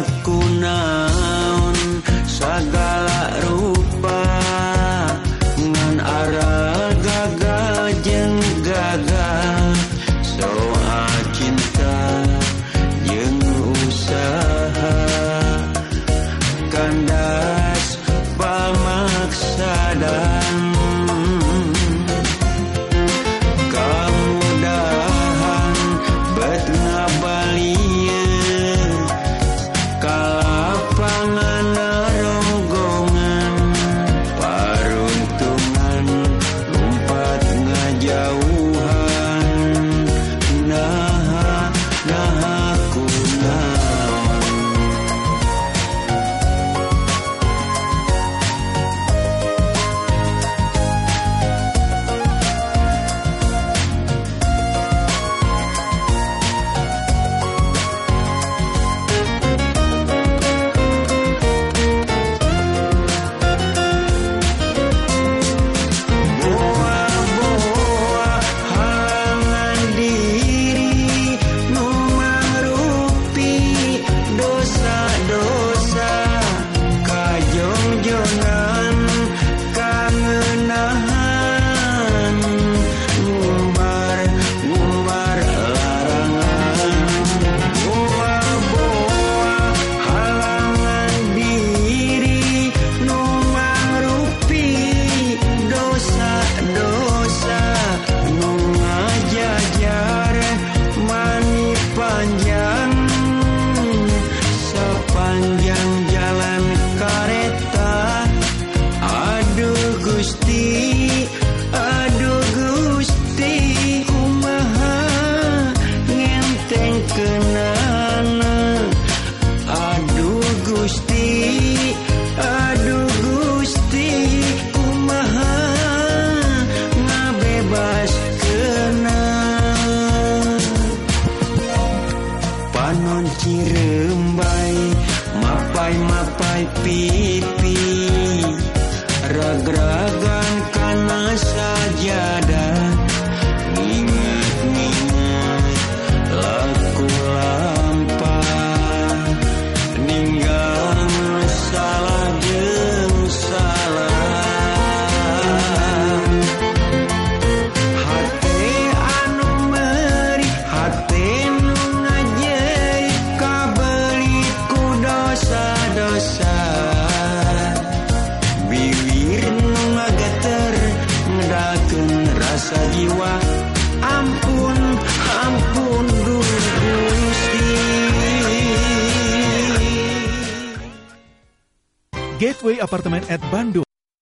aku naon segala rupa. rembai mapai mapai pipi ragraga. rasa jiwa Ampun, ampun dulu Gusti. Gateway Apartemen at Bandung.